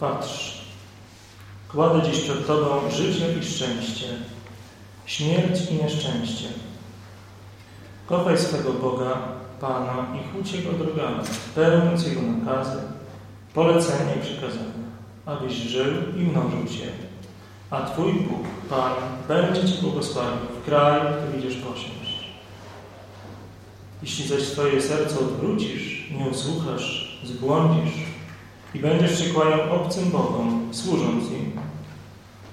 Patrz, kładę dziś przed Tobą życie i szczęście, śmierć i nieszczęście. Kochaj swego Boga, Pana i chódź Jego drogami, pełniąc Jego nakazy, polecenia i przykazania, abyś żył i mnożył się. A Twój Bóg, Pan, będzie Ci błogosławił w kraju, który idziesz posiąść. Jeśli zaś swoje serce odwrócisz, nie usłuchasz, zbłądzisz i będziesz przykłaniał obcym Bogom, służąc im,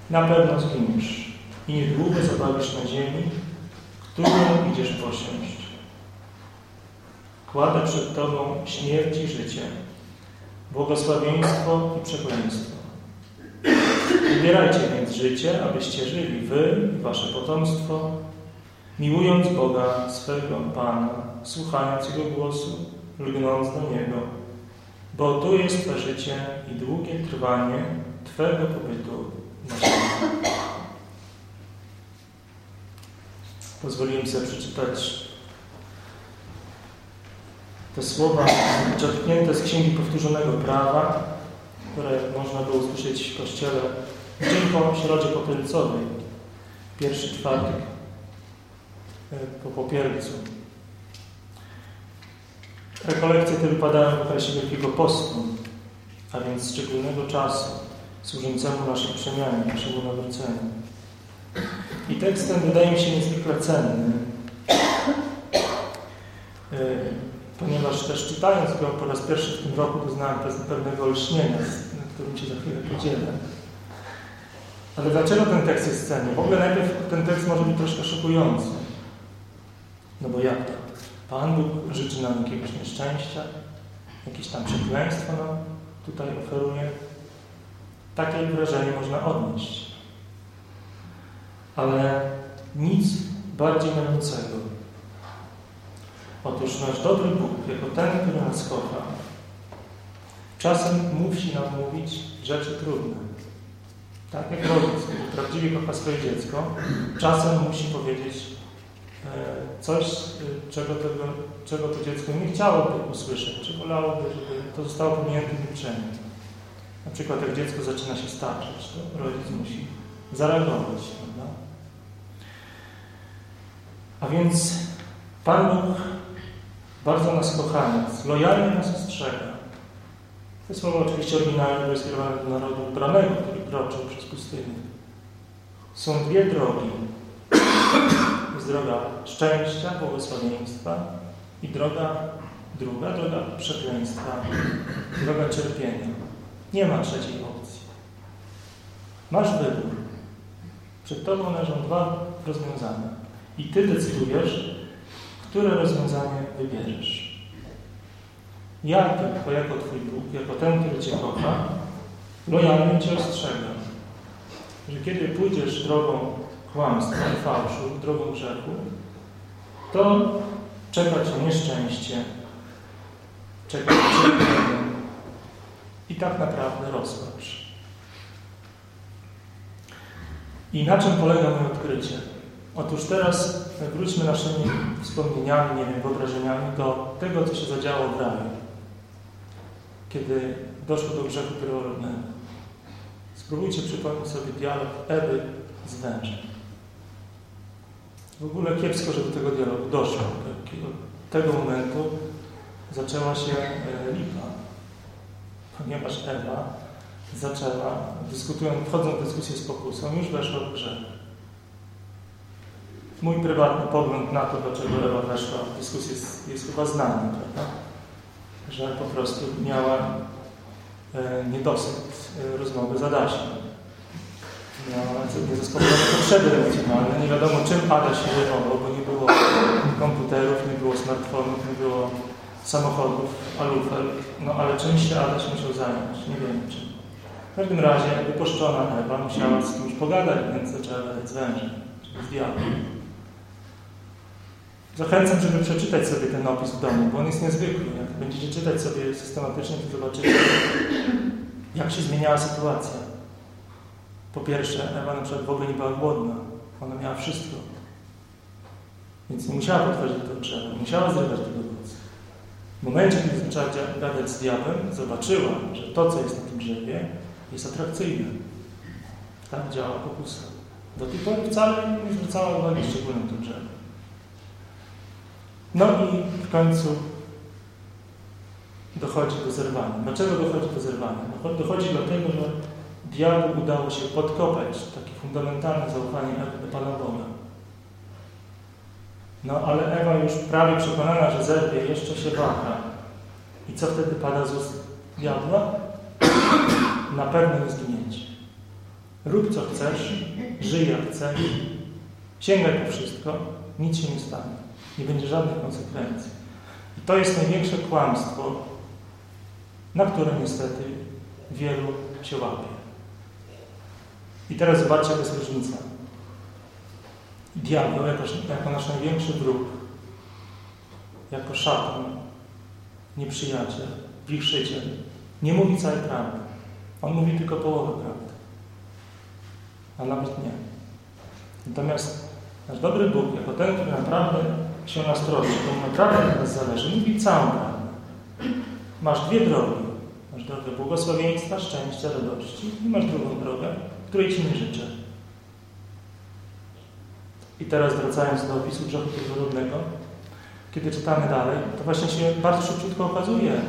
na pewno zginiesz i niedługo zabawisz na ziemi, którą idziesz posiąść. Kładę przed Tobą śmierć i życie, błogosławieństwo i przekleństwo. Wybierajcie więc życie, abyście żyli wy i wasze potomstwo, miłując Boga, swego Pana, słuchając Jego głosu, lgnąc do Niego, bo tu jest Twe życie i długie trwanie Twego pobytu na ziemi. Pozwoliłem sobie przeczytać te słowa czerpnięte z Księgi Powtórzonego Prawa, które można było usłyszeć w Kościele dzień po Środzie Popielcowej, pierwszy czwartek e, po Popielcu. Rekolekcje te wypadają w okresie Wielkiego Postu, a więc szczególnego czasu służącemu naszej przemianie, naszemu nawróceniu. I tekst ten wydaje mi się niezwykle cenny, e, ponieważ też czytając go po raz pierwszy w tym roku doznałem pewnego olśnienia, nad którym się za chwilę podzielę. Ale dlaczego ten tekst jest cenny? W ogóle najpierw ten tekst może być troszkę szokujący. No bo jak to? Pan Bóg życzy nam jakiegoś nieszczęścia, jakieś tam przekleństwo nam tutaj oferuje. Takie wrażenie można odnieść. Ale nic bardziej mylącego. Otóż nasz dobry Bóg, jako ten, który nas kocha, czasem musi nam mówić rzeczy trudne. Tak jak rodzic, który prawdziwie kocha swoje dziecko, czasem musi powiedzieć coś, e, czego, tego, czego to dziecko nie chciałoby usłyszeć, czy wolałoby, żeby to zostało pominięte milczeniem. Na przykład jak dziecko zaczyna się staczać, to rodzic musi zareagować. Prawda? A więc Pan Bóg bardzo nas kochając, lojalnie nas ostrzega. Te słowa oczywiście oryginalnie były skierowane do narodu wybranego, który kroczył przez pustynię. Są dwie drogi. Jest droga szczęścia, błogosławieństwa i droga druga, droga przekleństwa, droga cierpienia. Nie ma trzeciej opcji. Masz wybór. Przed Tobą leżą dwa rozwiązania. I Ty decydujesz, które rozwiązanie wybierzesz. Ja tylko jako Twój Bóg, jako ten, który Cię kocha, lojalnie Cię ostrzegam, że kiedy pójdziesz drogą kłamstwa fałszu, drogą grzechu, to czeka Cię nieszczęście, czeka Cię i tak naprawdę rozpacz. I na czym polega moje odkrycie? Otóż teraz wróćmy naszymi wspomnieniami, nie wiem, wyobrażeniami do tego, co się zadziało w raju, kiedy doszło do grzechu pierworodnego. Spróbujcie przypomnieć sobie dialog Ewy z wężem. W ogóle kiepsko, że do tego dialogu doszło. Od tego momentu zaczęła się e, lipa, ponieważ Ewa zaczęła, dyskutując, wchodząc w dyskusję z pokusą, już weszła w grzech mój prywatny pogląd na to, dlaczego Ewa weszła w dyskusję jest, jest chyba znany, prawda? Że po prostu miała e, niedosyt e, rozmowy z Adasiem. Miała niezaspokojone potrzeby emocjonalne. Nie wiadomo, czym Adaś się zajmował, bo nie było komputerów, nie było smartfonów, nie było samochodów, alufel. No ale czymś się Adaś musiał zająć. Nie wiem czym. W każdym razie wypuszczona Ewa musiała z kimś pogadać, więc zaczęła z wężem, czyli z diabłem. Zachęcam, żeby przeczytać sobie ten opis w domu, bo on jest niezwykły. Jak będziecie czytać sobie systematycznie, to zobaczycie, jak się zmieniała sytuacja. Po pierwsze, Ewa na przykład w ogóle nie była głodna. Ona miała wszystko. Więc nie musiała do tego drzewa, musiała zrywać tego owoce. W momencie, kiedy zaczęła gadać z diabłem, zobaczyła, że to, co jest na tym drzewie, jest atrakcyjne. Tak działa pokusa. Do tej pory wcale nie zwracała uwagi szczególnie do drzewa. No i w końcu dochodzi do zerwania. Dlaczego dochodzi do zerwania? Dochodzi dlatego, że diabłu udało się podkopać takie fundamentalne zaufanie Ewy do Pana Boga. No ale Ewa już prawie przekonana, że zerwie, jeszcze się waha. I co wtedy pada z ust diabła? Na pewno nie zginięcie. Rób co chcesz, żyj jak chcesz, sięgaj po wszystko, nic się nie stanie. Nie będzie żadnych konsekwencji. I to jest największe kłamstwo, na które niestety wielu się łapie. I teraz zobaczcie, jaka jest różnica. Diabeł jako, jako nasz największy wróg, jako szatan, nieprzyjaciel, wichrzyciel, nie mówi całej prawdy. On mówi tylko połowę prawdy. A nawet nie. Natomiast nasz dobry Bóg, jako ten, który naprawdę się nas troszczy, komu naprawdę na nas zależy, mówi całą prawdę. Masz dwie drogi. Masz drogę błogosławieństwa, szczęścia, radości i masz drugą drogę, której Ci nie życzę. I teraz wracając do opisu grzechu pierworodnego, kiedy czytamy dalej, to właśnie się bardzo szybciutko okazuje,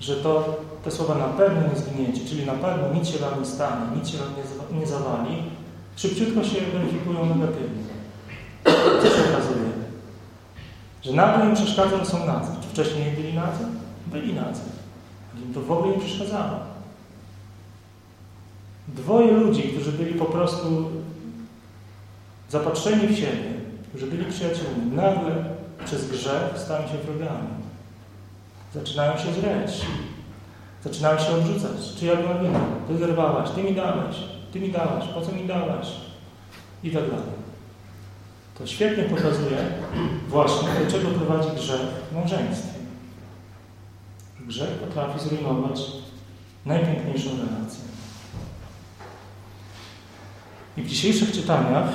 że to te słowa na pewno nie zginiecie, czyli na pewno nic się Wam nie stanie, nic się Wam nie, nie zawali, szybciutko się weryfikują negatywnie. Co się okazuje? Że nagle im przeszkadza, że są nadzy. Czy wcześniej nie byli nadzy? Byli nadzy. Im to w ogóle nie przeszkadzało. Dwoje ludzi, którzy byli po prostu zapatrzeni w siebie, którzy byli przyjaciółmi, nagle przez grzech stają się wrogami. Zaczynają się zreć. Zaczynają się odrzucać. Czy ja była wina? Ty zerwałaś, ty mi dałeś, ty mi dałaś, po co mi dałaś? I tak dalej. To świetnie pokazuje właśnie, do czego prowadzi grzech w małżeństwie. Grzech potrafi zrujnować najpiękniejszą relację. I w dzisiejszych czytaniach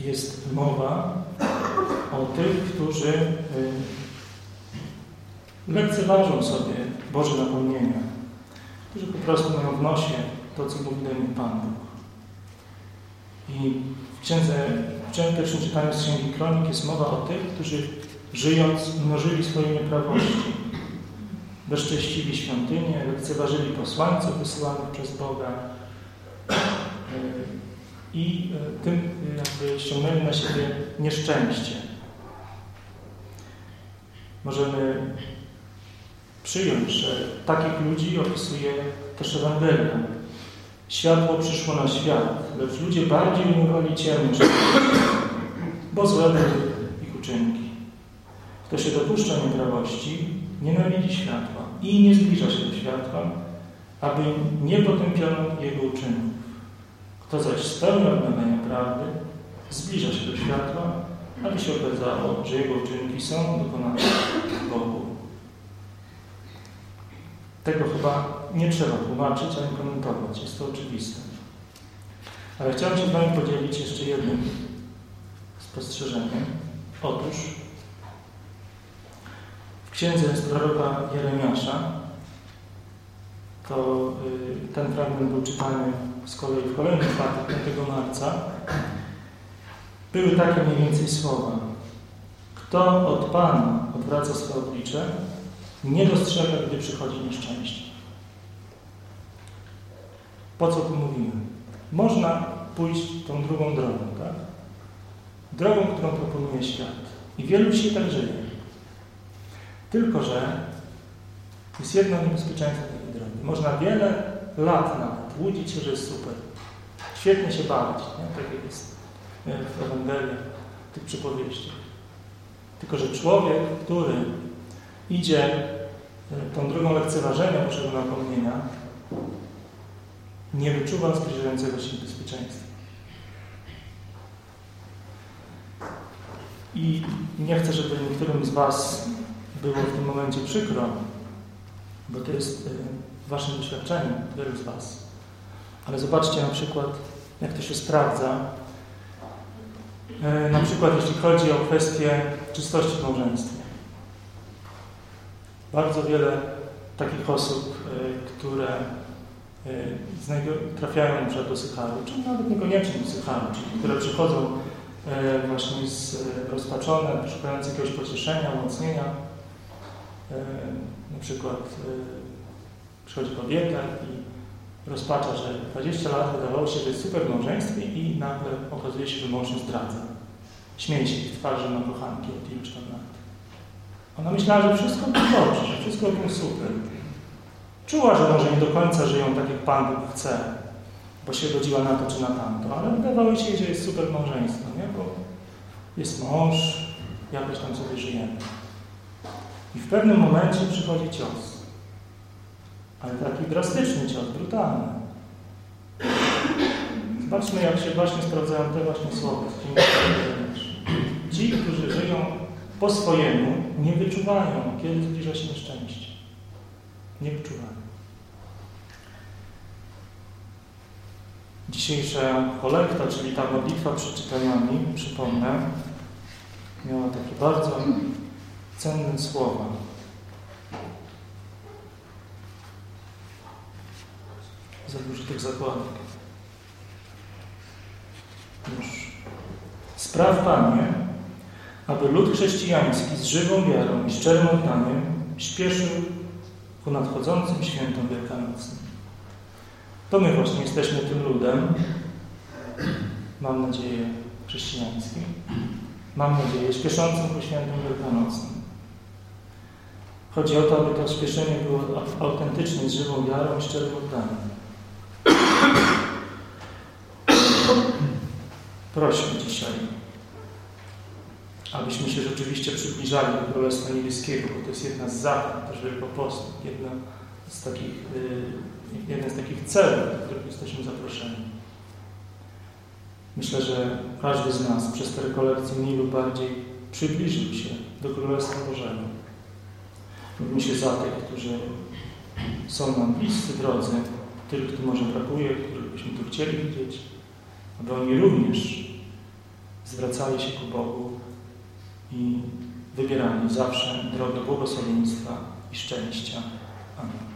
jest mowa o tych, którzy y, lekceważą sobie Boże napomnienia, którzy po prostu mają w nosie to, co mówi do nich Pan Bóg. I w księdze, w pierwszym czytaniu z Księgi Kronik jest mowa o tych, którzy żyjąc mnożyli swoje nieprawości, bezcześcili świątynię, lekceważyli posłańców wysyłanych przez Boga, i e, tym e, jakby ściągnęli na siebie nieszczęście. Możemy przyjąć, że takich ludzi opisuje też Ewangelia. Światło przyszło na świat, lecz ludzie bardziej umiłowali ciemność, bo złe były ich uczynki. Kto się dopuszcza nieprawości, nienawidzi światła i nie zbliża się do światła, aby nie potępiono jego uczynków. Kto zaś spełnia odmawiania prawdy, zbliża się do światła, aby się okazało, że jego uczynki są dokonane Bogu. Tego chyba nie trzeba tłumaczyć ani komentować, jest to oczywiste. Ale chciałem się z Wami podzielić jeszcze jednym spostrzeżeniem. Otóż księdze z proroka Jeremiasza to y, ten fragment był czytany z kolei w kolejny czwartek, 5 marca, były takie mniej więcej słowa. Kto od Pana odwraca swoje oblicze, nie dostrzega, gdy przychodzi nieszczęście. Po co tu mówimy? Można pójść tą drugą drogą, tak? Drogą, którą proponuje świat. I wielu dzisiaj tak żyje. Tylko, że jest jedno niebezpieczeństwo takiej drogi. Można wiele lat nawet łudzić się, że jest super. Świetnie się bawić, nie? tak jest w Ewangelii, w tych przypowieściach. Tylko, że człowiek, który idzie e, tą drogą lekceważenia Bożego napomnienia, nie wyczuwa zbliżającego się bezpieczeństwa. I nie chcę, żeby niektórym z Was było w tym momencie przykro, bo to jest e, Waszym doświadczeniem, wielu z Was. Ale zobaczcie na przykład, jak to się sprawdza. E, na przykład, jeśli chodzi o kwestię czystości w małżeństwie. Bardzo wiele takich osób, które trafiają na przykład do Sycharu, czy nawet niekoniecznie do Sycharu, czyli które przychodzą właśnie z, rozpaczone, szukając jakiegoś pocieszenia, umocnienia. Na przykład przychodzi kobieta i rozpacza, że 20 lat wydawało się, że jest super w małżeństwie i nagle okazuje się, że mąż ją zdradza. Śmieje się w twarzy na kochanki od iluś tam lat. Ona myślała, że wszystko było dobrze, że wszystko było super. Czuła, że może nie do końca żyją tak, jak Pan Bóg chce, bo się godziła na to czy na tamto, ale wydawało się, że jest super małżeństwo, nie? bo jest mąż, jakoś tam sobie żyjemy. I w pewnym momencie przychodzi cios. Ale taki drastyczny cios, brutalny. Zobaczmy, jak się właśnie sprawdzają te właśnie słowa. Ci, którzy żyją po swojemu, nie wyczuwają, kiedy zbliża się nieszczęście. Nie wyczuwają. Dzisiejsza kolekta, czyli ta modlitwa przed czytaniami, przypomnę, miała takie bardzo cenne słowa. Za dużo tych zakładek. Już. Spraw Panie, aby lud chrześcijański z żywą wiarą i szczerym oddaniem śpieszył ku nadchodzącym świętom wielkanocnym. To my właśnie jesteśmy tym ludem, mam nadzieję, chrześcijańskim. Mam nadzieję, śpieszącym ku świętom wielkanocnym. Chodzi o to, aby to śpieszenie było autentyczne, z żywą wiarą i szczerym oddaniem. Prośmy dzisiaj, abyśmy się rzeczywiście przybliżali do Królestwa Niebieskiego, bo to jest jedna z zachęt Wielkiego Postu, jedna z takich, y, jeden z takich celów, do których jesteśmy zaproszeni. Myślę, że każdy z nas przez te rekolekcje mniej lub bardziej przybliżył się do Królestwa Bożego. Módlmy się za tych, którzy są nam bliscy drodzy, tych, których może brakuje, których byśmy tu chcieli widzieć, aby oni również zwracali się ku Bogu i wybierali zawsze drogę błogosławieństwa i szczęścia. Amen.